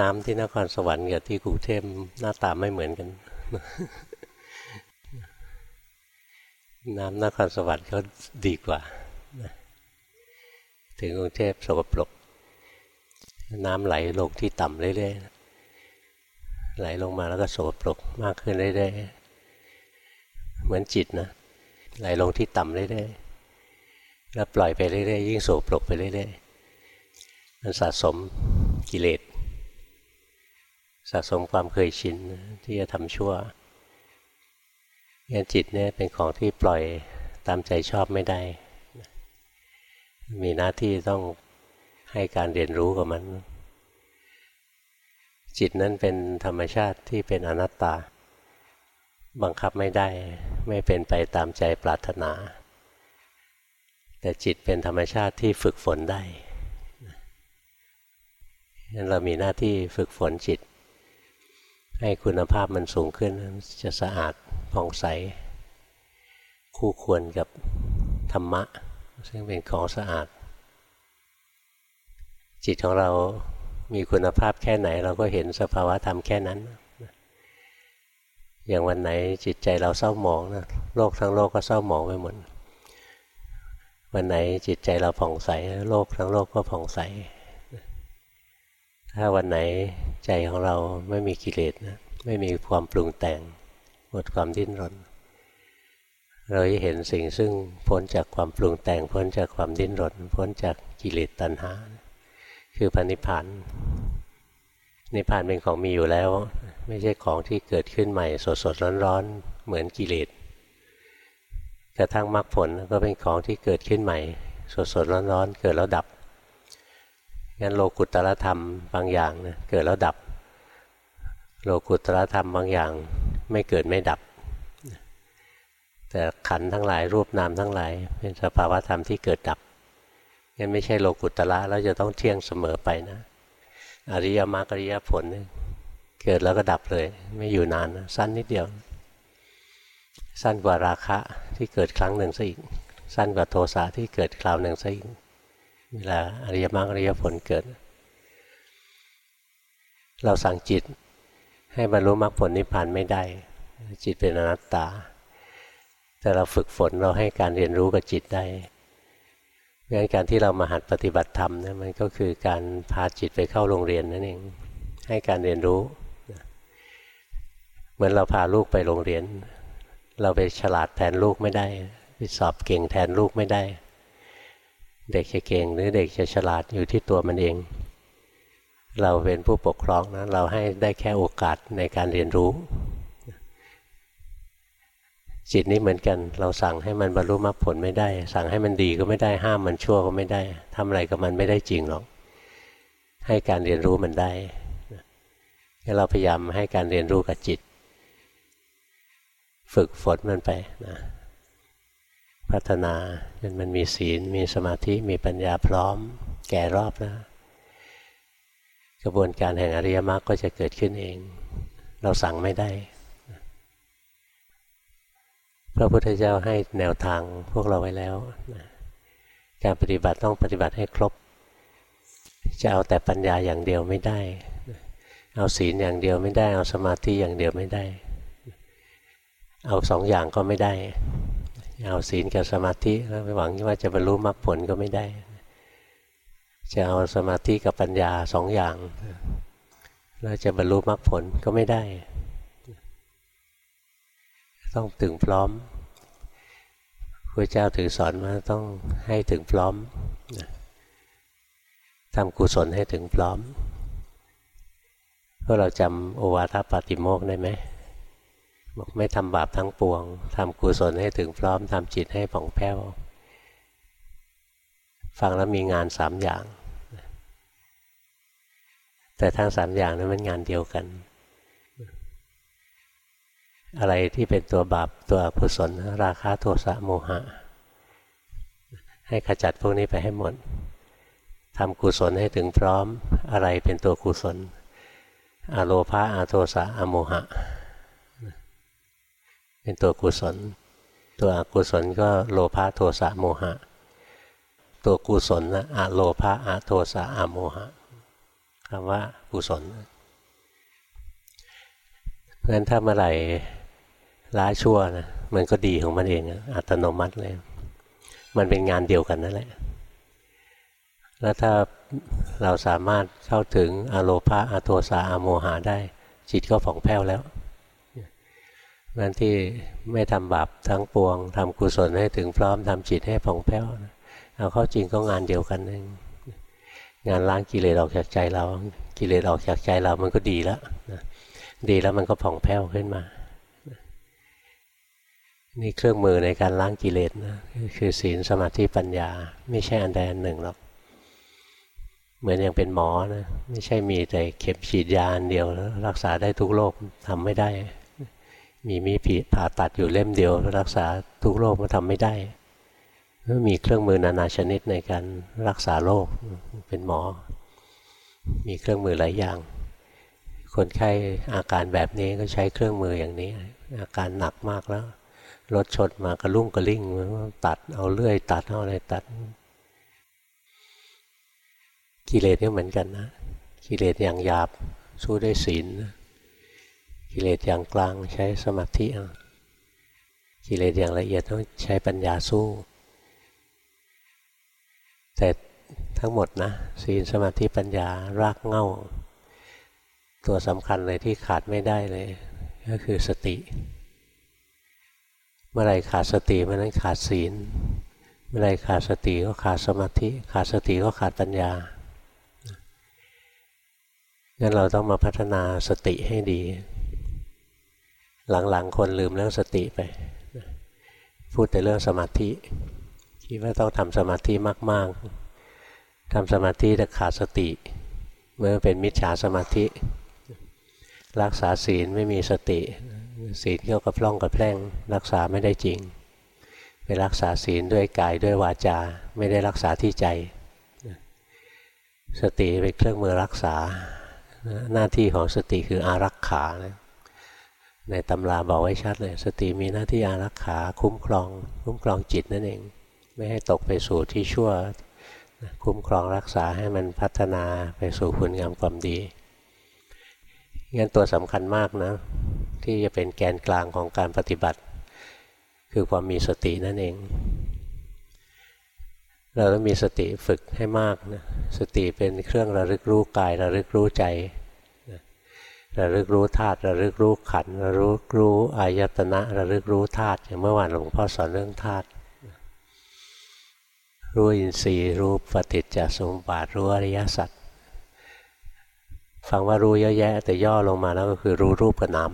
น้ำที่นครสวรรค์กับที่กรุงเทพหน้าตาไม่เหมือนกัน น้ำนครสวรรค์เขาดีกว่า ถึงกรุงเทพสกปรก น้ำไหลลงที่ต่ำเรื่อยๆ ไหลลงมาแล้วก็สกปรกมากขึ้นเรื่อยๆ เหมือนจิตนะ ไหลลงที่ต่ำเรื่อยๆ แล้วปล่อยไปเรื่อยๆ ยิ่งโสปรกไปเรื่อยๆ มันสะสมกิเลส สะสมความเคยชินที่จะทำชั่วงั้นจิตเนี่ยเป็นของที่ปล่อยตามใจชอบไม่ได้ มีหน้าที่ต้องให้การเรียนรู้กับมัน จิตนั้นเป็นธรรมชาติที่เป็นอนัตตา บังคับไม่ได้ ไม่เป็นไปตามใจปรารถนา แต่จิตเป็นธรรมชาติที่ฝึกฝนได้งั้นเรามีหน้าที่ฝึกฝนจิต ให้คุณภาพมันสูงขึ้นจะสะอาดผ่องใส คู่ควรกับธรรมะ ซึ่งเป็นของสะอาด จิตของเรามีคุณภาพแค่ไหน เราก็เห็นสภาวะธรรมแค่นั้น อย่างวันไหนจิตใจเราเศร้าหมองนะโลกทั้งโลกก็เศร้าหมองไปหมดวันไหนจิตใจเราผ่องใส โลกทั้งโลกก็ผ่องใส ถ้าวันไหน ใจของเราไม่มีกิเลสนะไม่มีความปรุงแต่งหมดความดิ้นรน เราจะเห็นสิ่งซึ่งพ้นจากความปรุงแต่ง พ้นจากความดิ้นรน พ้นจากกิเลสตัณหา คือพันิพานนิพพานเป็นของมีอยู่แล้ว ไม่ใช่ของที่เกิดขึ้นใหม่สดสดร้อนร้อนเหมือนกิเลสกระทั่งมรรคผลก็เป็นของที่เกิดขึ้นใหม่ สดสดร้อนร้อนเกิดแล้วดับ งั้นโลกุตตรธรรมบางอย่างนะเกิดแล้วดับ โลกุตตรธรรมบางอย่างไม่เกิดไม่ดับ แต่ขันทั้งหลายรูปนามทั้งหลาย เป็นสภาวะธรรมที่เกิดดับงั้นไม่ใช่โลกุตตระแล้วจะต้องเที่ยงเสมอไปนะอริยมรรคอริยผลเกิดแล้วก็ดับเลย ไม่อยู่นานนะสั้นนิดเดียว สั้นกว่าราคะที่เกิดครั้งหนึ่งซะอีก สั้นกว่าโทสะที่เกิดคราวหนึ่งซะอีก เวลาอริยมรรคอริยผลเกิด เราสั่งจิตให้บรรลุมรรคผลนิพพานไม่ได้ จิตเป็นอนัตตา แต่เราฝึกฝนเราให้การเรียนรู้กับจิตได้งั้นการที่เรามาหัดปฏิบัติธรรมนี่มันก็คือการพาจิตไปเข้าโรงเรียนนั่นเอง ให้การเรียนรู้ เหมือนเราพาลูกไปโรงเรียน เราไปฉลาดแทนลูกไม่ได้ไปสอบเก่งแทนลูกไม่ได้ เด็กจะเก่งหรือเด็กจะฉลาดอยู่ที่ตัวมันเอง เราเป็นผู้ปกครองนะเราให้ได้แค่โอกาสในการเรียนรู้ จิตนี้เหมือนกัน เราสั่งให้มันบรรลุมรรคผลไม่ได้ สั่งให้มันดีก็ไม่ได้ห้ามมันชั่วก็ไม่ได้ทำอะไรกับมันไม่ได้จริงหรอก ให้การเรียนรู้มันได้เราพยายามให้การเรียนรู้กับจิต ฝึกฝนมันไปนะ พัฒนาจนมันมีศีล มีสมาธิมีปัญญาพร้อม แก่รอบแล้วกระบวนการแห่งอริยมรรคก็จะเกิดขึ้นเอง เราสั่งไม่ได้ พระพุทธเจ้าให้แนวทางพวกเราไว้แล้ว การปฏิบัติต้องปฏิบัติให้ครบ จะเอาแต่ปัญญาอย่างเดียวไม่ได้ เอาศีลอย่างเดียวไม่ได้ เอาสมาธิอย่างเดียวไม่ได้ เอาสองอย่างก็ไม่ได้ เอาศีลกับสมาธิแล้วไปหวังว่าจะบรรลุมรรคผลก็ไม่ได้ จะเอาสมาธิกับปัญญาสองอย่างแล้วจะบรรลุมรรคผลก็ไม่ได้ ต้องถึงพร้อมพระเจ้าถือสอนว่าต้องให้ถึงพร้อมทำกุศลให้ถึงพร้อมพวกเราจำโอวาทปาติโมกได้ไหม บอกไม่ทำบาปทั้งปวงทำกุศลให้ถึงพร้อมทำจิตให้ผ่องแผ้วฟังแล้วมีงานสามอย่าง แต่ทั้งสามอย่างนั้นมันงานเดียวกัน อะไรที่เป็นตัวบาปตัวอกุศลราคะโทสะโมหะ ให้ขจัดพวกนี้ไปให้หมดทำกุศลให้ถึงพร้อม อะไรเป็นตัวกุศล อโลภาอโทสะอโมหะ เป็นตัวกุศล ตัวอกุศลก็โลภะโทสะโมหะ ตัวกุศลนะอะโลภะอะโทสะอะโมหะคำว่ากุศลเพราะฉะนั้นถ้าเมื่อไหร่ละชั่วนะมันก็ดีของมันเองอัตโนมัติเลย มันเป็นงานเดียวกันนั่นแหละ แล้วถ้าเราสามารถเข้าถึงอโลภะอโทสะอโมหะได้ จิตก็ผ่องแผ้วแล้ว นั่นที่ไม่ทำบาปทั้งปวงทำกุศลให้ถึงพร้อมทำจิตให้ผ่องแผ้วเอาเข้าจริงก็งานเดียวกันเองงานล้างกิเลสออกจากใจเรา กิเลสออกจากใจเรามันก็ดีแล้วดีแล้วมันก็ผ่องแผ้วขึ้นมา นี่เครื่องมือในการล้างกิเลสนะคือศีลสมาธิปัญญา ไม่ใช่อันใดอันหนึ่งหรอกเหมือนอย่างเป็นหมอนะไม่ใช่มีแต่เข็มฉีดยาอันเดียวแล้วรักษาได้ทุกโรคทำไม่ได้ มีมีผีผ่าตัดอยู่เล่มเดียว รักษาทุกโรคมันทำไม่ได้มีเครื่องมือนานาชนิดในการรักษาโรคเป็นหมอ มีเครื่องมือหลายอย่าง คนไข้อาการแบบนี้ก็ใช้เครื่องมืออย่างนี้ อาการหนักมากแล้วรถชนมากระลุ่งกระลิ่งตัดเอาเลื่อยตัดเอาอะไรตัด กิเลสก็เหมือนกันนะ กิเลสอย่างหยาบสู้ด้วยศีล กิเลสอย่างกลางใช้สมาธิกิเลสอย่างละเอียดต้องใช้ปัญญาสู้ แต่ทั้งหมดนะศีลสมาธิปัญญารากเง่า ตัวสำคัญเลยที่ขาดไม่ได้เลย ก็คือสติ เมื่อไรขาดสติเมื่อนั้นขาดศีล เมื่อไรขาดสติก็ขาดสมาธิ ขาดสติก็ขาดปัญญางั้นเราต้องมาพัฒนาสติให้ดี หลังๆ คนลืมเรื่องสติไป พูดแต่เรื่องสมาธิคิดว่าต้องทำสมาธิมาก ๆทำสมาธิแต่ขาดสติเมื่อเป็นมิจฉาสมาธิ รักษาศีลไม่มีสติ ศีลก็กระพร่องกระแพร่ง รักษาไม่ได้จริง ไปรักษาศีลด้วยกายด้วยวาจา ไม่ได้รักษาที่ใจ สติเป็นเครื่องมือรักษา หน้าที่ของสติคืออารักขา ในตำราบอกไว้ชัดเลย สติมีหน้าที่อารักขาคุ้มครอง คุ้มครองจิตนั่นเอง ไม่ให้ตกไปสู่ที่ชั่ว คุ้มครองรักษาให้มันพัฒนาไปสู่คุณงามความดีงั้นตัวสำคัญมากนะ ที่จะเป็นแกนกลางของการปฏิบัติ คือความมีสตินั่นเอง เราต้องมีสติฝึกให้มากนะสติเป็นเครื่องระลึกรู้กายระลึกรู้ใจ ระลึกรู้ธาตุระลึกรู้ขันระลึกรู้อายตนะระลึกรู้ธาตุอย่างเมื่อวานหลวงพ่อสอนเรื่องธาตุรู้อินทรีย์รู้ปฏิจจสมบัติรู้อริยสัจฟังว่ารู้เยอะแยะ แต่ย่อลงมาแล้วก็คือรู้รูปกับนาม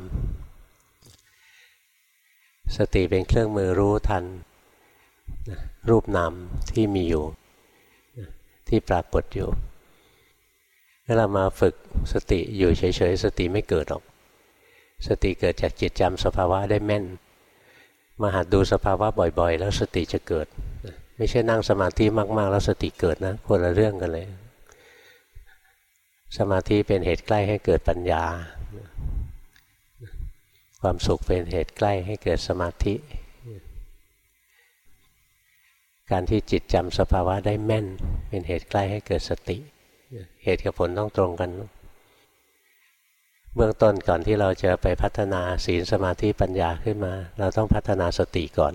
สติเป็นเครื่องมือรู้ทัน รูปนามที่มีอยู่ ที่ปรากฏอยู่ ถ้าเรามาฝึกสติอยู่เฉยๆ สติไม่เกิดหรอก สติเกิดจากจิตจำสภาวะได้แม่น มาหัดดูสภาวะบ่อยๆ แล้วสติจะเกิด ไม่ใช่นั่งสมาธิมากๆ แล้วสติเกิดนะคนละเรื่องกันเลย สมาธิเป็นเหตุใกล้ให้เกิดปัญญา ความสุขเป็นเหตุใกล้ให้เกิดสมาธิ การที่จิตจำสภาวะได้แม่น เป็นเหตุใกล้ให้เกิดสติ เหตุกับผลต้องตรงกัน เบื้องต้นก่อนที่เราจะไปพัฒนาศีลสมาธิปัญญาขึ้นมา เราต้องพัฒนาสติก่อน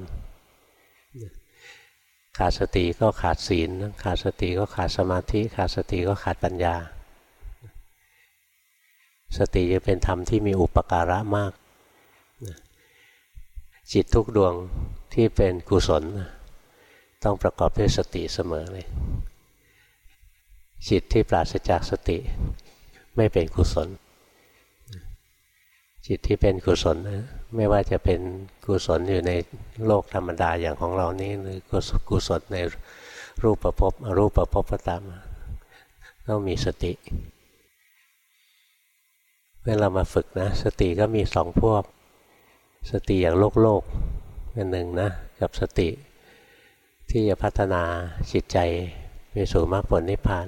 ขาดสติก็ขาดศีล ขาดสติก็ขาดสมาธิ ขาดสติก็ขาดปัญญา สติจะเป็นธรรมที่มีอุปการะมาก จิตทุกดวงที่เป็นกุศล ต้องประกอบด้วยสติเสมอเลย จิตที่ปราศจากสติไม่เป็นกุศล จิตที่เป็นกุศลไม่ว่าจะเป็นกุศลอยู่ในโลกธรรมดาอย่างของเรานี้หรือกุศลในรูปประพบรูปประพบก็ตามต้องมีสติเมื่อเรามาฝึกนะ สติก็มีสองพวก สติอย่างโลกโลกอันหนึ่งนะกับสติที่จะพัฒนาจิตใจไปสู่มรรคผลนิพพาน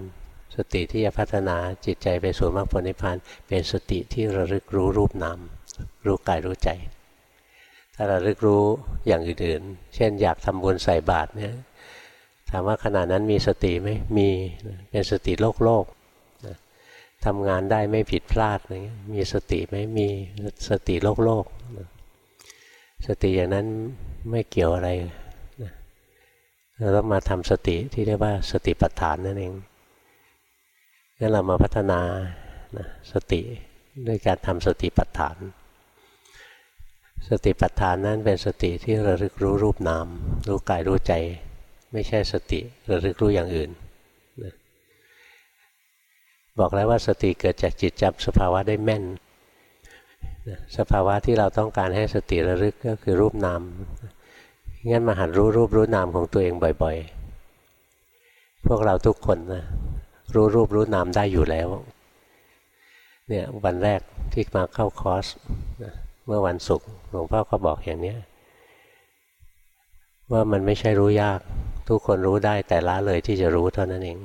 สติที่จะพัฒนาจิตใจไปสู่มรรคผลนิพพานเป็นสติที่ระลึกรู้รูปนามรู้กายรู้ใจ ถ้าราลึกรู้อย่างอื่นๆ เช่นอยากทำบุญใส่บาตรเนี่ยถามว่าขณะนั้นมีสติไหมมีเป็นสติโลกโลกทำงานได้ไม่ผิดพลาดอะไรเงี้ยมีสติไหมมีสติโลกโลกสติอย่างนั้นไม่เกี่ยวอะไรเราต้องมาทำสติที่เรียกว่าสติปัฏฐานนั่นเอง งั้นเรามาพัฒนานะสติด้วยการทำสติปัฏฐาน สติปัฏฐานนั้นเป็นสติที่ระลึกรู้รูปนาม รู้กายรู้ใจ ไม่ใช่สติระลึกรู้อย่างอื่นนะบอกแล้วว่าสติเกิดจากจิตจำสภาวะได้แม่น สภาวะที่เราต้องการให้สติระลึกก็คือรูปนาม งั้นมาหัดรู้รูปรู้นามของตัวเองบ่อย ๆ พวกเราทุกคนนะ รู้รูปรู้นามได้อยู่แล้ว เนี่ยวันแรกที่มาเข้าคอร์สเมื่อวันศุกร์หลวงพ่อก็บอกอย่างนี้ว่ามันไม่ใช่รู้ยาก ทุกคนรู้ได้แต่ละเลยที่จะรู้เท่านั้นเอง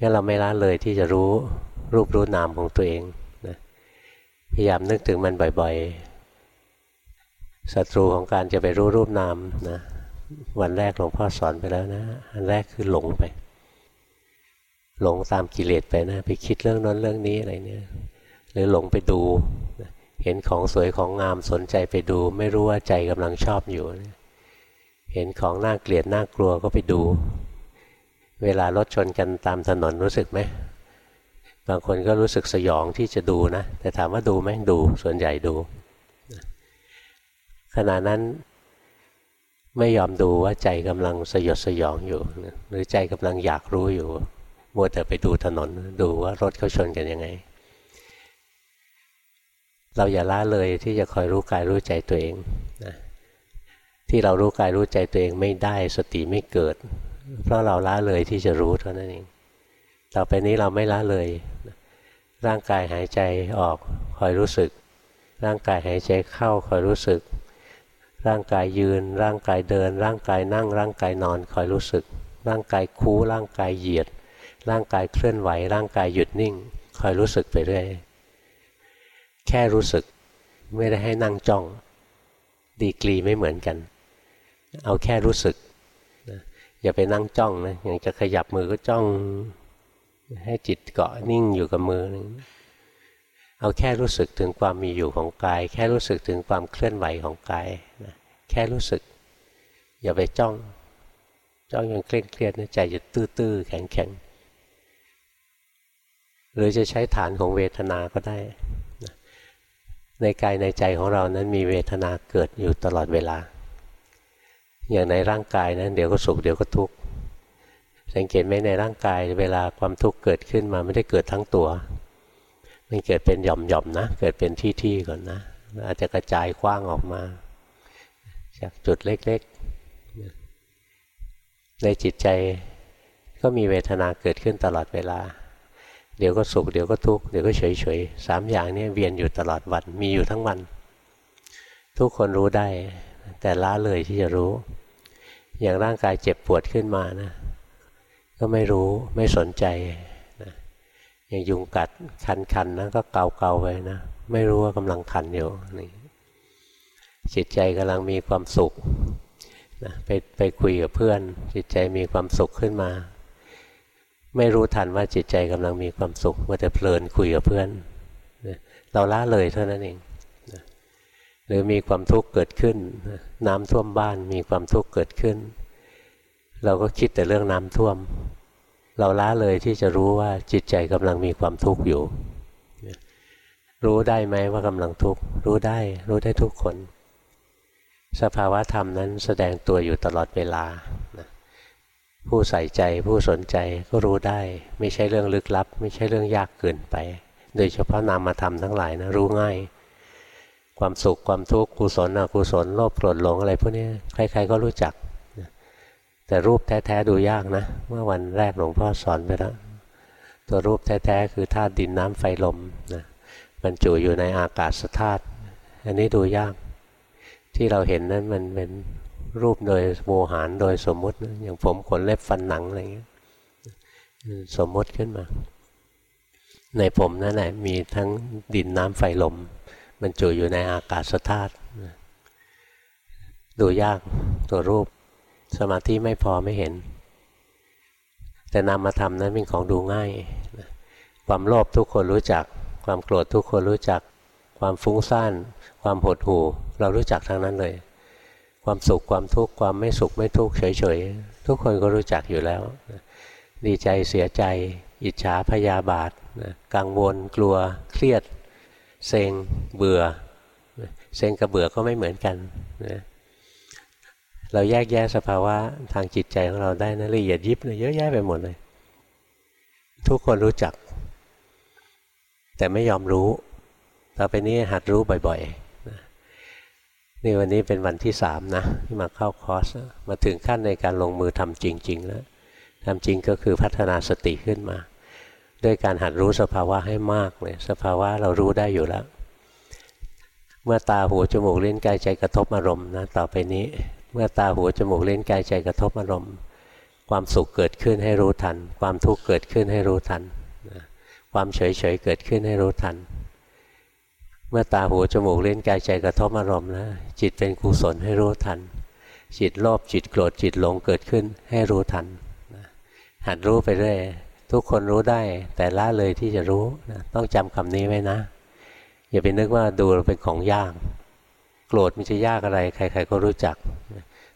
งั้นเราไม่ละเลยที่จะรู้รูปรู้นามของตัวเองนะพยายามนึกถึงมันบ่อยๆศัตรูของการจะไปรู้รูปนามนะวันแรกหลวงพ่อสอนไปแล้วนะ อันแรกคือหลงไป หลงตามกิเลสไปนะไปคิดเรื่องนั้นเรื่องนี้อะไรเนี่ย หรือหลงไปดู เห็นของสวยของงามสนใจไปดู ไม่รู้ว่าใจกำลังชอบอยู่เห็นของน่าเกลียดน่ากลัวก็ไปดู เวลารถชนกันตามถนนรู้สึกไหมบางคนก็รู้สึกสยองที่จะดูนะ แต่ถามว่าดูไหมดูส่วนใหญ่ดูขณะนั้นไม่ยอมดูว่าใจกำลังสยดสยองอยู่ หรือใจกำลังอยากรู้อยู่ มัวแต่ไปดูถนน ดูว่ารถเขาชนกันยังไง เราอย่าละเลยที่จะคอยรู้กายรู้ใจตัวเองนะที่เรารู้กายรู้ใจตัวเองไม่ได้สติไม่เกิด เพราะเราละเลยที่จะรู้เท่านั้นเอง ต่อไปนี้เราไม่ละเลย ร่างกายหายใจออกคอยรู้สึก ร่างกายหายใจเข้าคอยรู้สึก ร่างกายยืน ร่างกายเดิน ร่างกายนั่ง ร่างกายนอนคอยรู้สึก ร่างกายคูร่างกายเหยียด ร่างกายเคลื่อนไหว ร่างกายหยุดนิ่ง คอยรู้สึกไปเรื่อยแค่รู้สึกไม่ได้ให้นั่งจ้อง ดีกรีไม่เหมือนกัน เอาแค่รู้สึกอย่าไปนั่งจ้องนะอย่างจะขยับมือก็จ้อง ให้จิตเกาะนิ่งอยู่กับมือเอาแค่รู้สึกถึงความมีอยู่ของกาย แค่รู้สึกถึงความเคลื่อนไหวของกายนะแค่รู้สึก อย่าไปจ้อง จ้องอย่างเคร่งเครียดนะใจจะตื้อๆแข็งๆ หรือจะใช้ฐานของเวทนาก็ได้ ในกายในใจของเรานั้นมีเวทนาเกิดอยู่ตลอดเวลา อย่างในร่างกายนั้นเดี๋ยวก็สุขเดี๋ยวก็ทุกข์สังเกตไหมในร่างกายเวลาความทุกข์เกิดขึ้นมาไม่ได้เกิดทั้งตัว มันเกิดเป็นหย่อมๆนะ เกิดเป็นที่ๆก่อนนะ อาจจะกระจายกว้างออกมา จากจุดเล็กๆ ในจิตใจก็มีเวทนาเกิดขึ้นตลอดเวลา เดี๋ยวก็สุขเดี๋ยวก็ทุกข์เดี๋ยวก็เฉยๆสามอย่างนี้เวียนอยู่ตลอดวันมีอยู่ทั้งวัน ทุกคนรู้ได้ แต่ละเลยที่จะรู้ อย่างร่างกายเจ็บปวดขึ้นมานะ ก็ไม่รู้ไม่สนใจนะอย่างยุงกัดคันๆนะก็เกาๆไปนะไม่รู้ว่ากำลังคันอยู่นี่จิตใจกำลังมีความสุขนะไปไปคุยกับเพื่อน จิตใจมีความสุขขึ้นมา ไม่รู้ทันว่าจิตใจกำลังมีความสุขว่าจะเพลินคุยกับเพื่อน เราละเลยเท่านั้นเองหรือมีความทุกข์เกิดขึ้น น้ำท่วมบ้านมีความทุกข์เกิดขึ้น เราก็คิดแต่เรื่องน้ำท่วม เราล้าเลยที่จะรู้ว่าจิตใจกำลังมีความทุกข์อยู่ รู้ได้ไหมว่ากำลังทุกข์รู้ได้รู้ได้ทุกคน สภาวะธรรมนั้นแสดงตัวอยู่ตลอดเวลา ผู้ใส่ใจผู้สนใจก็รู้ได้ ไม่ใช่เรื่องลึกลับ ไม่ใช่เรื่องยากเกินไป โดยเฉพาะนามธรรมทั้งหลายนะรู้ง่าย ความสุขความทุกข์กุศลอกุศลโลภโกรธหลงอะไรพวกนี้ใครๆก็รู้จัก แต่รูปแท้ๆดูยากนะ เมื่อวันแรกหลวงพ่อสอนไปแล้วตัวรูปแท้ๆคือธาตุดินน้ำไฟลมนะบรรจุอยู่ในอากาศธาตุอันนี้ดูยาก ที่เราเห็นนั้นมันเป็น รูปโดยโมหารโดยสมมุติ อย่างผมขนเล็บฟันหนังอะไรเงี้ยสมมติขึ้นมา ในผมนั่นแหละมีทั้งดินน้ำไฟลม มันจุอยู่ในอากาศธาตุดูยากตัวรูป สมาธิไม่พอไม่เห็น แต่นามธรรมนั้นเป็นของดูง่าย ความโลภทุกคนรู้จัก ความโกรธทุกคนรู้จัก ความฟุ้งซ่าน ความหดหู่ เรารู้จักทั้งนั้นเลย ความสุขความทุกข์ความไม่สุขไม่ทุกข์เฉยๆ ทุกคนก็รู้จักอยู่แล้ว ดีใจเสียใจ อิจฉาพยาบาทกังวล กลัว เครียด เซ็งเบื่อ เซ็งกับเบื่อก็ไม่เหมือนกันนะเราแยกแยะสภาวะทางจิตใจของเราได้นะละเอียดยิบเลยเยอะแยะไปหมดเลย ทุกคนรู้จัก แต่ไม่ยอมรู้ ต่อไปนี้หัดรู้บ่อย ๆ นี่วันนี้เป็นวันที่สามนะที่มาเข้าคอร์สมาถึงขั้นในการลงมือทำจริง ๆ แล้วทำจริงก็คือพัฒนาสติขึ้นมา ด้วยการหัดรู้สภาวะให้มากเลยสภาวะเรารู้ได้อยู่แล้ว เมื่อตาหูจมูกเลิ้นกายใจกระทบอารมณ์นะต่อไปนี้ เมื่อตาหูจมูกเล่นกายใจกระทบอารมณ์ ความสุขเกิดขึ้นให้รู้ทัน ความทุกข์เกิดขึ้นให้รู้ทัน ความเฉยเฉยเกิดขึ้นให้รู้ทันเมื่อตาหูจมูกเล่นกายใจกระทบอารมณ์นะจิตเป็นกุศลให้รู้ทัน จิตโลภจิตโกรธจิตหลงเกิดขึ้นให้รู้ทันหัดรู้ไปเรื่อยทุกคนรู้ได้ แต่ละเลยที่จะรู้ต้องจำคำนี้ไว้นะ อย่าไปนึกว่าดูเป็นของยาก โกรธมันจะยากอะไร ใคร ๆ ก็รู้จัก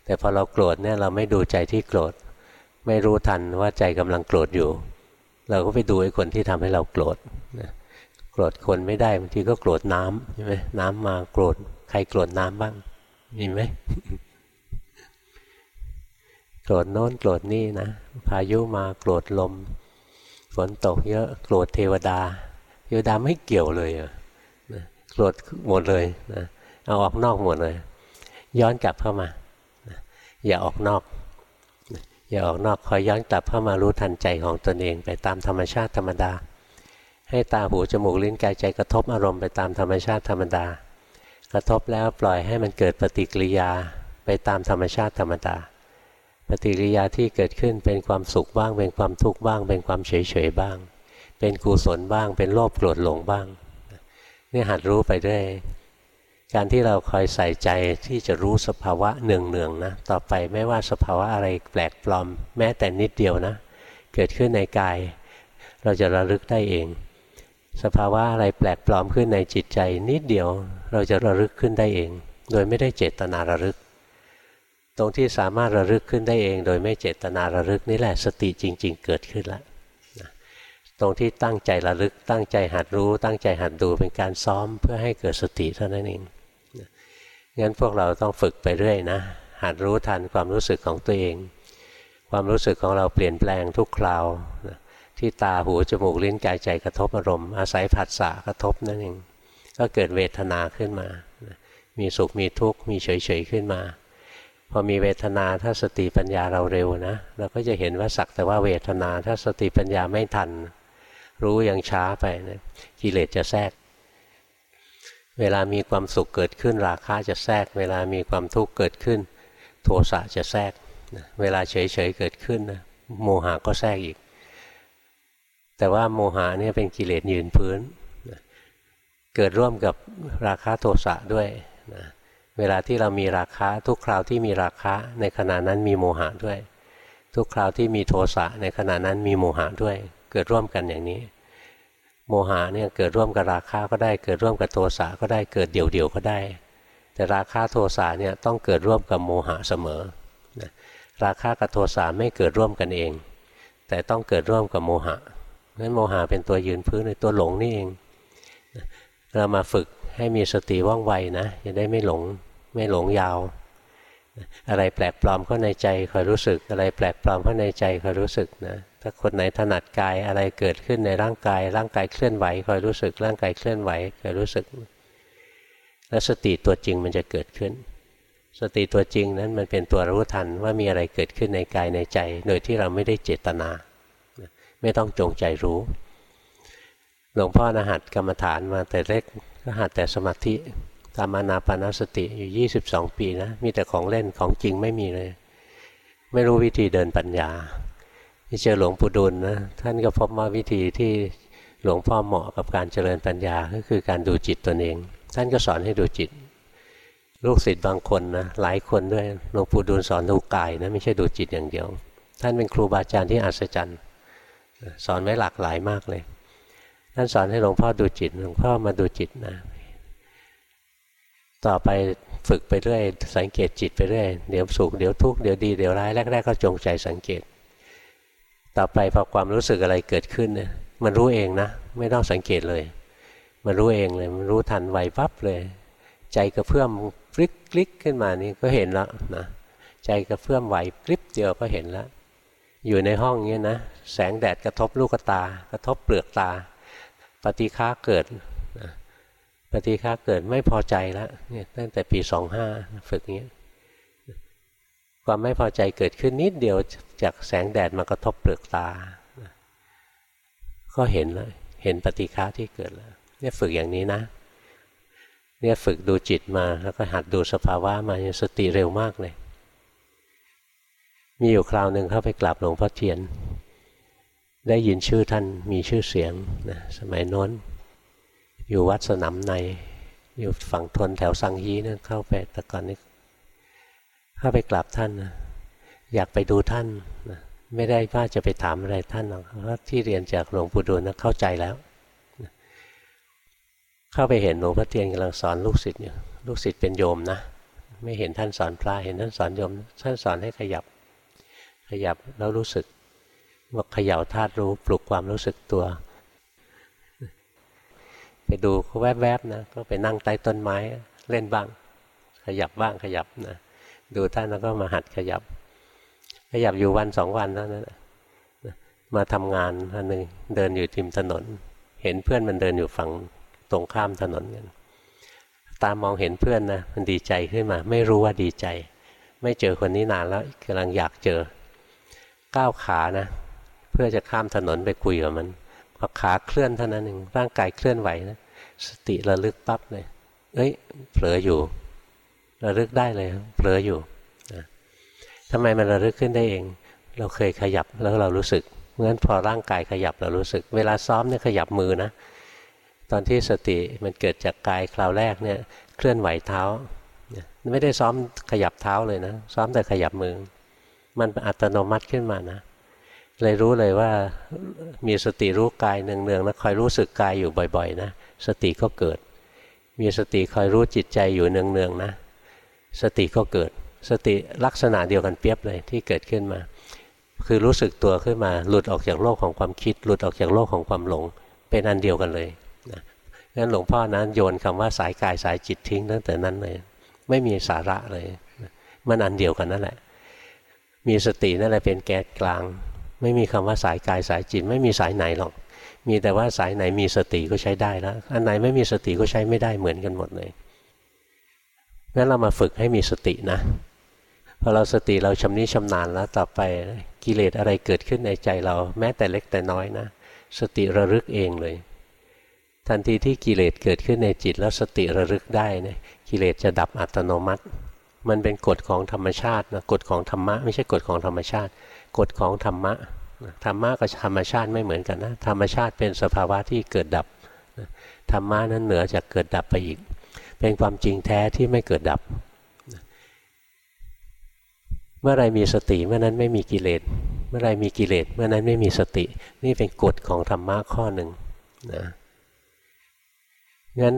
แต่พอเราโกรธเนี่ยเราไม่ดูใจที่โกรธ ไม่รู้ทันว่าใจกำลังโกรธอยู่ เราก็ไปดูไอ้คนที่ทำให้เราโกรธโก รธคนไม่ได้บางทีก็โกรธน้ำใช่ไหมน้ำมาโกรธใครโกรธน้ำบ้างมีไหมโกรธโน้นโกรธนี่นะพายุมาโกรธลม ฝนตกเยอะโกรธเทวดาเทวดาไม่เกี่ยวเลยอะโกรธหมดเลยนะเอาออกนอกหมดเลย ย้อนกลับเข้ามาอย่าออกนอกอย่าออกนอกคอยย้อนกลับเข้ามารู้ทันใจของตนเองไปตามธรรมชาติธรรมดา ให้ตาหูจมูกลิ้นกายใจกระทบอารมณ์ไปตามธรรมชาติธรรมดา กระทบแล้วปล่อยให้มันเกิดปฏิกิริยาไปตามธรรมชาติธรรมดา ปฏิกิริยาที่เกิดขึ้นเป็นความสุขบ้าง เป็นความทุกข์บ้าง เป็นความเฉยเฉยบ้าง เป็นกุศลบ้าง เป็นโลภโกรธหลงบ้างนี่หัดรู้ไปด้วยการที่เราคอยใส่ใจที่จะรู้สภาวะเนืองๆนะต่อไปไม่ว่าสภาวะอะไรแปลกปลอม แม้แต่นิดเดียวนะ เกิดขึ้นในกาย เราจะระลึกได้เอง สภาวะอะไรแปลกปลอมขึ้นในจิตใจ นิดเดียวเราจะระลึกขึ้นได้เอง โดยไม่ได้เจตนาระลึก ตรงที่สามารถระลึกขึ้นได้เอง โดยไม่เจตนาระลึกนี่แหละสติจริง ๆ เกิดขึ้นแล้วตรงที่ตั้งใจระลึกตั้งใจหัดรู้ ตั้งใจหัดดูเป็นการซ้อมเพื่อให้เกิดสติเท่านั้นเองงั้นพวกเราต้องฝึกไปเรื่อยนะหัดรู้ทันความรู้สึกของตัวเอง ความรู้สึกของเราเปลี่ยนแปลงทุกคราว ที่ตาหูจมูกลิ้นกายใจกระทบอารมณ์อาศัยผัสสะกระทบนั่นเองก็เกิดเวทนาขึ้นมา มีสุขมีทุกข์มีเฉยเฉยขึ้นมา พอมีเวทนาถ้าสติปัญญาเราเร็วนะ เราก็จะเห็นว่าสักแต่ว่าเวทนาถ้าสติปัญญาไม่ทัน รู้ยังช้าไปนะกิเลสจะแทรก เวลามีความสุขเกิดขึ้นราคะจะแทรก เวลามีความทุกข์เกิดขึ้น โทสะจะแทรก เวลาเฉยๆเกิดขึ้นนะโมหะก็แทรกอีก แต่ว่าโมหะเนี่ยเป็นกิเลสยืนพื้นเกิดร่วมกับราคะโทสะด้วยนะเวลาที่เรามีราคะทุกคราวที่มีราคะในขณะนั้นมีโมหะด้วย ทุกคราวที่มีโทสะในขณะนั้นมีโมหะด้วย เกิดร่วมกันอย่างนี้ โมหะเนี่ยเกิดร่วมกับราคาก็ได้เกิดร่วมกับโทสะก็ได้เกิดเดี่ยวๆก็ได้ แต่ราคาโทสะเนี่ยต้องเกิดร่วมกับโมหะเสมอราคากับโทสะไม่เกิดร่วมกันเอง แต่ต้องเกิดร่วมกับโมหะ นั้นโมหะเป็นตัวยืนพื้นในตัวหลงนี่เอง เรามาฝึกให้มีสติว่องไวนะจะได้ไม่หลงไม่หลงยาว อะไรแปลกปลอมเข้าในใจคอยรู้สึก อะไรแปลกปลอมเข้าในใจคอยรู้สึกนะถ้าคนไหนถนัดกายอะไรเกิดขึ้นในร่างกาย ร่างกายเคลื่อนไหวคอยรู้สึก ร่างกายเคลื่อนไหวคอยรู้สึก แล้วสติตัวจริงมันจะเกิดขึ้น สติตัวจริงนั้นมันเป็นตัวรู้ทันว่ามีอะไรเกิดขึ้นในกายในใจ โดยที่เราไม่ได้เจตนา ไม่ต้องจงใจรู้หลวงพ่อนะหัดกรรมฐานมาแต่เล็กก็หัดแต่สมาธิตามอนาปานสติอยู่ 22 ปีนะมีแต่ของเล่นของจริงไม่มีเลย ไม่รู้วิธีเดินปัญญาที่เจอหลวงปู่ดุลนะท่านก็พบว่าวิธีที่หลวงพ่อเหมาะกับการเจริญปัญญาก็คือการดูจิตตนเอง ท่านก็สอนให้ดูจิต ลูกศิษย์บางคนนะหลายคนด้วยหลวงปู่ดูลสอนดูกายนะไม่ใช่ดูจิตอย่างเดียว ท่านเป็นครูบาอาจารย์ที่อัศจรรย์ สอนไว้หลากหลายมากเลยท่านสอนให้หลวงพ่อดูจิตหลวงพ่อมาดูจิตนะ ต่อไปฝึกไปเรื่อยสังเกตจิตไปเรื่อยเดี๋ยวสุขเดี๋ยวทุกข์เดี๋ยวดีเดี๋ยวร้ายแรก ๆ ก็จงใจสังเกต ต่อไปพอความรู้สึกอะไรเกิดขึ้นเนี่ยมันรู้เองนะ ไม่ต้องสังเกตเลย มันรู้เองเลย มันรู้ทันไวปั๊บเลย ใจกระเพื่อมคลิกคลิกขึ้นมานี่ก็เห็นแล้วนะใจกระเพื่อมไหวคลิปเดียวก็เห็นแล้วอยู่ในห้องเงี้ยนะ แสงแดดกระทบลูกตา กระทบเปลือกตา ปฏิฆาเกิดปฏิฆาเกิดไม่พอใจแล้วเนี่ยตั้งแต่ปีสองห้าฝึกเงี้ยความไม่พอใจเกิดขึ้นนิดเดียวจากแสงแดดมากระทบเปลือกตา ก็เห็นเลยเห็นปฏิฆาที่เกิดแล้วเนี่ยฝึกอย่างนี้นะเนี่ยฝึกดูจิตมาแล้วก็หัดดูสภาวะมาสติเร็วมากเลย มีอยู่คราวหนึ่งเข้าไปกราบหลวงพ่อเทียน ได้ยินชื่อท่านมีชื่อเสียงนะสมัยโน้น อยู่วัดสนามใน อยู่ฝั่งทนแถวสังฮีนะั่นเข้าไปแต่ก่อนนี้เข้าไปกราบท่านนะอยากไปดูท่านนะไม่ได้ว่าจะไปถามอะไรท่านหรอกเพราะที่เรียนจากหลวงปู่ดูลนะเข้าใจแล้วเข้าไปเห็นหลวงพ่อเทียนกำลังสอนลูกศิษย์อยู่ลูกศิษย์เป็นโยมนะไม่เห็นท่านสอนพระเห็นท่านสอนโยม ท่านสอนให้ขยับ ขยับแล้วรู้สึก ว่าขย่าธาตุรู้ปลุกความรู้สึกตัว ไปดูเขาแวบๆนะก็ไปนั่งใต้ต้นไม้เล่นบ้าง ขยับบ้างขยับนะดูท่านแล้วก็มาหัดขยับ ขยับอยู่วันสองวันแล้วนะมาทำงานอันหนึ่งเดินอยู่ริมถนน เห็นเพื่อนมันเดินอยู่ฝั่งตรงข้ามถนนกันตามมองเห็นเพื่อนนะมันดีใจขึ้นมา ไม่รู้ว่าดีใจ ไม่เจอคนนี้นานแล้วกำลังอยากเจอก้าวขานะ พื่อจะข้ามถนนไปคุยกับมันพอขาเคลื่อนเท่านั้นเองร่างกายเคลื่อนไหวนะสติระลึกปั๊บเลยเอ้ยเผลออยู่ระลึกได้เลยเผลออยู่นะทำไมมันระลึกขึ้นได้เอง เราเคยขยับแล้วเรารู้สึกงั้นพอร่างกายขยับเรารู้สึก เวลาซ้อมเนี่ยขยับมือนะ ตอนที่สติมันเกิดจากกายคราวแรกเนี่ยเคลื่อนไหวเท้า ไม่ได้ซ้อมขยับเท้าเลยนะ ซ้อมแต่ขยับมือ มันอัตโนมัติขึ้นมานะ เลยรู้เลยว่ามีสติรู้กายเนืองๆแล้วคอยรู้สึกกายอยู่บ่อยๆนะสติก็เกิด มีสติคอยรู้จิตใจอยู่เนืองๆนะ สติก็เกิด สติลักษณะเดียวกันเปี๊ยบเลยที่เกิดขึ้นมา คือรู้สึกตัวขึ้นมาหลุดออกจากโลกของความคิด หลุดออกจากโลกของความหลง เป็นอันเดียวกันเลยงั้นหลวงพ่อนั้นโยนคำว่าสายกายสายจิตทิ้งตั้งแต่นั้นเลย ไม่มีสาระเลย มันอันเดียวกันนั่นแหละ มีสตินั่นแหละเป็นแกนกลาง ไม่มีคำว่าสายกายสายจิต ไม่มีสายไหนหรอก มีแต่ว่าสายไหนมีสติก็ใช้ได้แล้ว อันไหนไม่มีสติก็ใช้ไม่ได้เหมือนกันหมดเลยงั้นเรามาฝึกให้มีสตินะพอเราสติเราชำนิชำนาญแล้วต่อไปกิเลสอะไรเกิดขึ้นในใจเรา แม้แต่เล็กแต่น้อยนะ สติระลึกเองเลย ทันทีที่กิเลสเกิดขึ้นในจิตแล้วสติระลึกได้เนี่ยกิเลสจะดับอัตโนมัติ มันเป็นกฎของธรรมชาตินะกฎของธรรมะไม่ใช่กฎของธรรมชาติ กฎของธรรมะธรรมะกับธรรมชาติไม่เหมือนกันนะธรรมชาติเป็นสภาวะที่เกิดดับธรรมะนั้นเหนือจากเกิดดับไปอีก เป็นความจริงแท้ที่ไม่เกิดดับ เมื่อไรมีสติเมื่อนั้นไม่มีกิเลสเมื่อไรมีกิเลสเมื่อนั้นไม่มีสติ นี่เป็นกฎของธรรมะข้อหนึ่งนะงั้น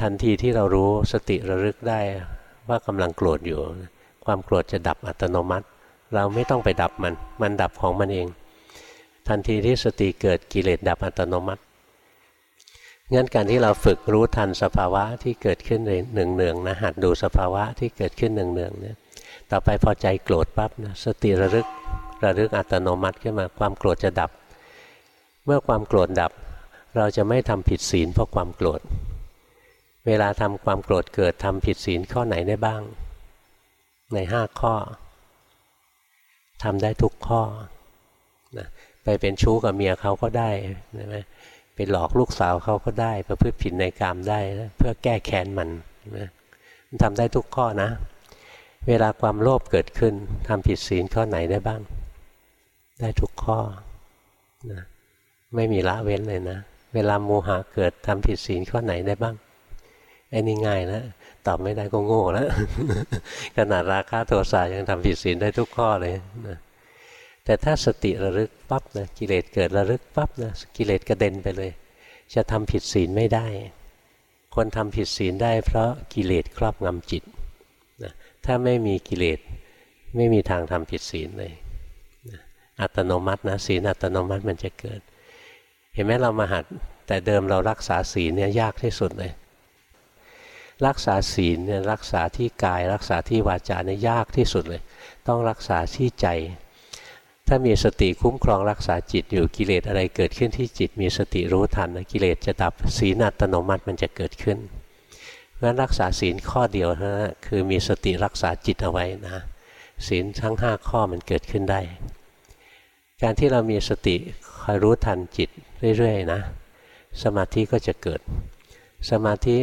ทันทีที่เรารู้สติระลึกได้ว่ากำลังโกรธอยู่ ความโกรธจะดับอัตโนมัติ เราไม่ต้องไปดับมัน มันดับของมันเอง ทันทีที่สติเกิดกิเลสดับอัตโนมัติงั้นการที่เราฝึกรู้ทันสภาวะที่เกิดขึ้นหนึ่งเนืองนะหัดดูสภาวะที่เกิดขึ้นหนึ่งเนืองเนี่ยต่อไปพอใจโกรธปั๊บนะสติระลึกระลึกอัตโนมัติขึ้นมาความโกรธจะดับ เมื่อความโกรธดับ เราจะไม่ทำผิดศีลเพราะความโกรธ เวลาทำความโกรธเกิดทำผิดศีลข้อไหนได้บ้าง ในห้าข้อ ทำได้ทุกข้อนะไปเป็นชู้กับเมียเขาก็ได้ใช่ไหมไปหลอกลูกสาวเขาก็ได้ ประพฤติผิดในกรรมได้นะเพื่อแก้แค้นมันนะมันทำได้ทุกข้อนะ เวลาความโลภเกิดขึ้นทำผิดศีลข้อไหนได้บ้าง ได้ทุกข้อนะไม่มีละเว้นเลยนะ เวลาโมหะเกิดทำผิดศีลข้อไหนได้บ้างไอ้นี่ง่ายแล้ว ตอบไม่ได้ก็โง่แล้วขนาดราคาโทสะยังทำผิดศีลได้ทุกข้อเลยนะแต่ถ้าสติระลึกปั๊บนะกิเลสเกิดระลึกปั๊บนะกิเลสกระเด็นไปเลย จะทำผิดศีลไม่ได้ คนทำผิดศีลได้เพราะกิเลสครอบงำจิตนะถ้าไม่มีกิเลสไม่มีทางทำผิดศีลเลยนะอัตโนมัตินะศีลอัตโนมัติมันจะเกิด เห็นไหมเรามาหัดแต่เดิมเรารักษาศีลเนี่ยยากที่สุดเลย รักษาศีลเนี่ยรักษาที่กาย รักษาที่วาจาเนี่ยยากที่สุดเลย ต้องรักษาที่ใจ ถ้ามีสติคุ้มครองรักษาจิตอยู่กิเลสอะไรเกิดขึ้นที่จิต มีสติรู้ทันนะกิเลสจะดับศีลอัตโนมัติมันจะเกิดขึ้นเพราะฉะนั้นรักษาศีลข้อเดียวนะคือมีสติรักษาจิตเอาไว้นะศีลทั้งห้าข้อมันเกิดขึ้นได้ การที่เรามีสติคอยรู้ทันจิตเรื่อยๆนะสมาธิก็จะเกิด สมาธิ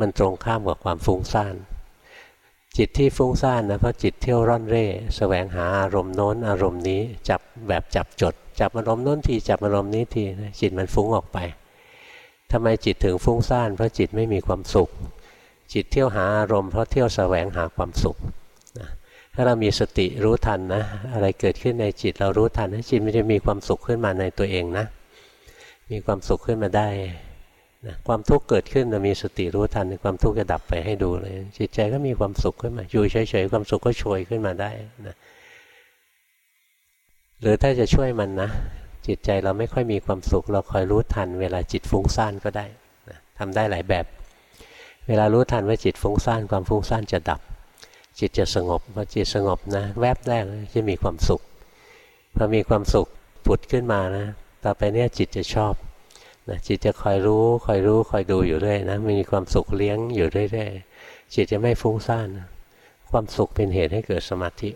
มันตรงข้ามกับความฟุ้งซ่าน จิตที่ฟุ้งซ่านนะเพราะจิตเที่ยวร่อนเร่สแสวงหาอารมณ์โน้นอารมณ์นี้จับแบบจับจด จับอารมณ์โน้นทีจับอารมณ์นี้ทีจิตมันฟุ้งออกไปทำไมจิตถึงฟุ้งซ่านเพราะจิตไม่มีความสุข จิตเที่ยวหาอารมณ์เพราะเที่ยวแสวงหาความสุขถ้าเรามีสติรู้ทันนะอะไรเกิดขึ้นในจิตเรารู้ทันจิตมันจะมีความสุขขึ้นมาในตัวเองนะ มีความสุขขึ้นมาได้ นะความทุกข์เกิดขึ้นเรามีสติรู้ทันความทุกข์จะดับไปให้ดูเลย จิตใจก็มีความสุขขึ้นมา อยู่เฉยๆความสุขก็ช่วยขึ้นมาได้นะหรือถ้าจะช่วยมันนะ จิตใจเราไม่ค่อยมีความสุข เราคอยรู้ทัน เวลาจิตฟุ้งซ่านก็ได้นะทำได้หลายแบบ เวลารู้ทันว่าจิตฟุ้งซ่านความฟุ้งซ่านจะดับ จิตจะสงบพอจิตสงบนะ แวบแรกจะมีความสุขพอมีความสุขผุดขึ้นมานะ ต่อไปเนี้ยจิตจะชอบ นะจิตจะคอยรู้คอยรู้คอยดูอยู่เรื่อยนะมีความสุขเลี้ยงอยู่เรื่อยๆจิตจะไม่ฟุ้งซ่านความสุขเป็นเหตุให้เกิดสมาธิ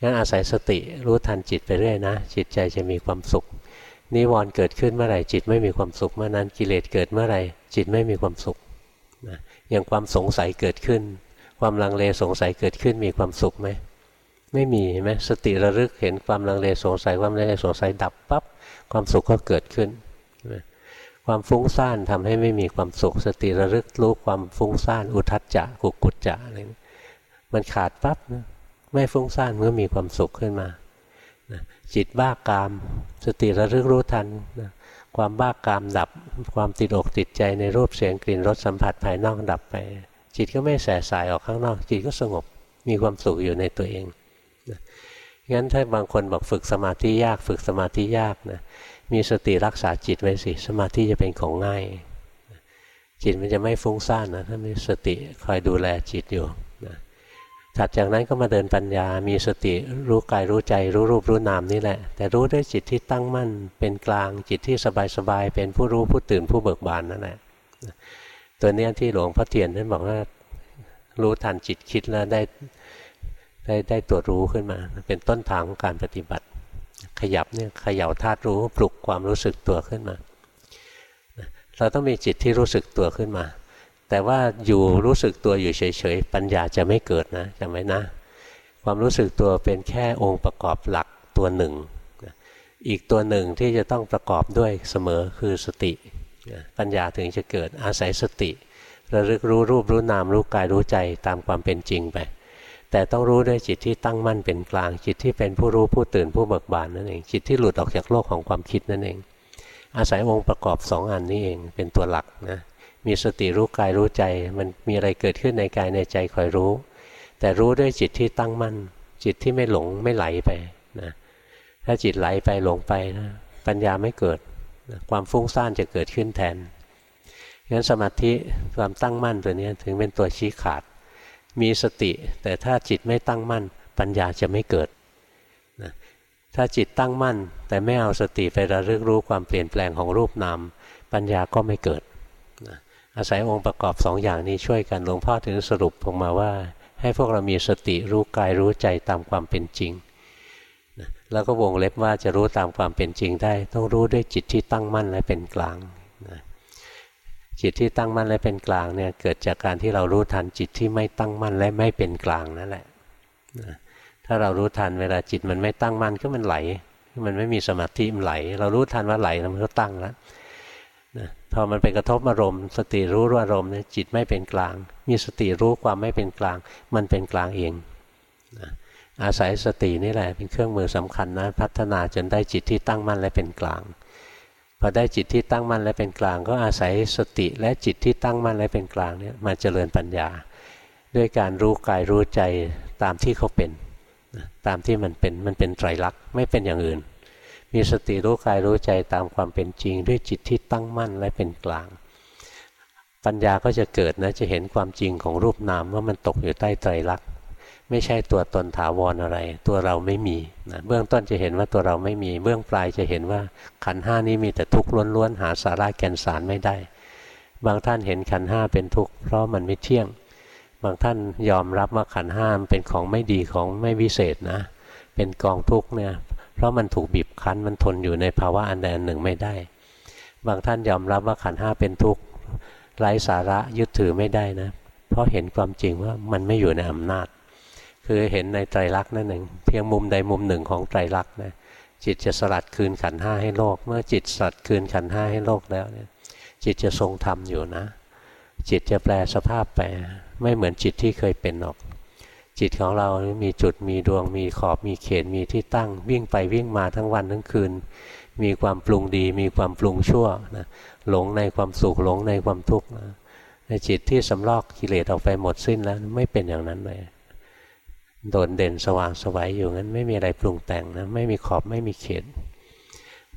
งั้นอาศัยสติรู้ทันจิตไปเรื่อยนะ จิตใจจะมีความสุขนิวรณ์เกิดขึ้นเมื่อไหร่จิตไม่มีความสุขเมื่อนั้นกิเลสเกิดเมื่อไหร่จิตไม่มีความสุขนะอย่างความสงสัยเกิดขึ้น ความลังเลสงสัยเกิดขึ้นมีความสุขไหมไม่มีไหมสติระลึกเห็นความลังเลสงสัยความลังเลสงสัยดับปับ๊บความสุขก็เกิดขึ้น ความฟุ้งซ่านทำให้ไม่มีความสุข สติระลึกรู้ความฟุ้งซ่านอุทัจจะกุกุจจะอะไรมันขาดปั๊บไม่ฟุ้งซ่านเมื่อมีความสุขขึ้นมาจิตบ้ากาม สติระลึกรู้ทันนะความบ้ากามดับ ความติดอกติดใจในรูปเสียงกลิ่นรสสัมผัสภายนอกดับไป จิตก็ไม่แสสายออกข้างนอก จิตก็สงบมีความสุขอยู่ในตัวเองงั้นถ้าบางคนบอกฝึกสมาธิยาก ฝึกสมาธิยากนะ มีสติรักษาจิตไว้สิ สมาธิจะเป็นของง่าย จิตมันจะไม่ฟุ้งซ่านนะถ้ามีสติคอยดูแลจิตอยู่นะถัดจากนั้นก็มาเดินปัญญา มีสติรู้กายรู้ใจ รู้รูปรู้นามนี่แหละ แต่รู้ด้วยจิตที่ตั้งมั่น เป็นกลางจิตที่สบายๆเป็นผู้รู้ผู้ตื่นผู้เบิกบานนั่นแหละตัวนี้ที่หลวงพ่อเทียนท่านบอกว่ารู้ทันจิตคิดแล้วได้ได้ได้ตัวรู้ขึ้นมา เป็นต้นทางของการปฏิบัติ ขยับเนี่ยขย่าธาตุรู้ปลุกความรู้สึกตัวขึ้นมา เราต้องมีจิตที่รู้สึกตัวขึ้นมา แต่ว่าอยู่รู้สึกตัวอยู่เฉยๆ ปัญญาจะไม่เกิดนะจำไว้นะ ความรู้สึกตัวเป็นแค่องค์ประกอบหลักตัวหนึ่ง อีกตัวหนึ่งที่จะต้องประกอบด้วยเสมอคือสติ ปัญญาถึงจะเกิดอาศัยสติระลึกรู้รูปรู้นามรู้กายรู้ใจตามความเป็นจริงไป แต่ต้องรู้ด้วยจิตที่ตั้งมั่นเป็นกลาง จิตที่เป็นผู้รู้ผู้ตื่นผู้เบิกบานนั่นเอง จิตที่หลุดออกจากโลกของความคิดนั่นเอง อาศัยองค์ประกอบสองอันนี้เองเป็นตัวหลักนะมีสติรู้กายรู้ใจ มันมีอะไรเกิดขึ้นในกายในใจคอยรู้ แต่รู้ด้วยจิตที่ตั้งมั่น จิตที่ไม่หลงไม่ไหลไปนะถ้าจิตไหลไปหลงไปนะปัญญาไม่เกิดนะความฟุ้งซ่านจะเกิดขึ้นแทนงั้นสมาธิความตั้งมั่นตัวนี้ถึงเป็นตัวชี้ขาด มีสติ แต่ถ้าจิตไม่ตั้งมั่น ปัญญาจะไม่เกิดนะถ้าจิตตั้งมั่น แต่ไม่เอาสติไประลึกรู้ความเปลี่ยนแปลงของรูปนามปัญญาก็ไม่เกิดนะอาศัยองค์ประกอบสองอย่างนี้ช่วยกันหลวงพ่อถึงสรุปออกมาว่า ให้พวกเรามีสติรู้กายรู้ใจตามความเป็นจริงแล้วก็วงเล็บว่าจะรู้ตามความเป็นจริงได้ ต้องรู้ด้วยจิตที่ตั้งมั่นและเป็นกลาง จิตที่ตั้งมั่นและเป็นกลางเนี่ยเกิดจากการที่เรารู้ทันจิตที่ไม่ตั้งมั่นและไม่เป็นกลางนั่นแหละถ้าเรารู้ทันเวลาจิตมันไม่ตั้งมั่นก็มันไหล มันไม่มีสมาธิมันไหล เรารู้ทันว่าไหลแล้วมันก็ตั้งแล้วพอมันไปกระทบอารมณ์สติรู้รู้อารมณ์เนี่ยจิตไม่เป็นกลาง มีสติรู้ความไม่เป็นกลาง มันเป็นกลางเองอาศัยสตินี่แหละเป็นเครื่องมือสำคัญนะพัฒนาจนได้จิตที่ตั้งมั่นและเป็นกลาง พอได้จิตที่ตั้งมั่นและเป็นกลาง ก็อาศัยสติและจิตที่ตั้งมั่นและเป็นกลางเนี่ยมาเจริญปัญญา ด้วยการรู้กายรู้ใจตามที่เขาเป็นตามที่มันเป็นมันเป็นไตรลักษณ์ไม่เป็นอย่างอื่น มีสติรู้กายรู้ใจตามความเป็นจริง ด้วยจิตที่ตั้งมั่นและเป็นกลาง ปัญญาก็จะเกิดนะจะเห็นความจริงของรูปนามว่ามันตกอยู่ใต้ไตรลักษณ์ ไม่ใช่ตัวตนถาวรออะไร ตัวเราไม่มีนะเบื้องต้นจะเห็นว่าตัวเราไม่มี เบื้องปลายจะเห็นว่าขันห้านี้มีแต่ทุกข์ล้วนๆหาสาระแก่นสารไม่ได้ บางท่านเห็นขันห้าเป็นทุกข์เพราะมันไม่เที่ยง บางท่านยอมรับว่าขันห้ามเป็นของไม่ดีของไม่วิเศษนะ เป็นกองทุกข์เนี่ยเพราะมันถูกบีบคั้นมันทนอยู่ในภาวะอันใดอันหนึ่งไม่ได้ บางท่านยอมรับว่าขันห้าเป็นทุกข์ไร้สาระยึดถือไม่ได้นะ เพราะเห็นความจริงว่ามันไม่อยู่ในอำนาจ คือเห็นในไตรลักษณ์นั่นเองเพียงมุมใดมุมหนึ่งของไตรลักษณ์นะจิตจะสลัดคืนขันห้าให้โลก เมื่อจิตสลัดคืนขันห้าให้โลกแล้วเนี่ยจิตจะทรงธรรมอยู่นะ จิตจะแปลสภาพไปไม่เหมือนจิตที่เคยเป็นหรอก จิตของเรามีจุดมีดวงมีขอบมีเขตมีที่ตั้ง วิ่งไปวิ่งมาทั้งวันทั้งคืน มีความปรุงดีมีความปรุงชั่วนะหลงในความสุขหลงในความทุกข์นะจิตที่สำลอกกิเลสออกไปหมดสิ้นแล้วไม่เป็นอย่างนั้นเลย โดดเด่นสว่างสวัยอยู่งั้นไม่มีอะไรปรุงแต่งนะไม่มีขอบไม่มีเขต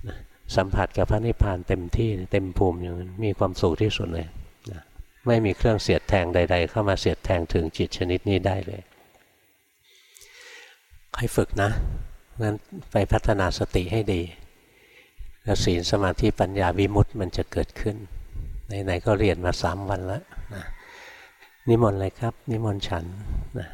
นะสัมผัสกับพระนิพพานเต็มที่เต็มภูมิอย่างนั้นมีความสุขที่สุดเลยนะไม่มีเครื่องเสียดแทงใด ๆ เข้ามาเสียดแทงถึงจิตชนิดนี้ได้เลยค่อยฝึกนะงั้นไปพัฒนาสติให้ดีแล้วศีลสมาธิปัญญาวิมุตต์มันจะเกิดขึ้นไหนๆก็เรียนมาสามวันแล้วนะนิมนต์เลยครับ นิมนต์ฉันนะ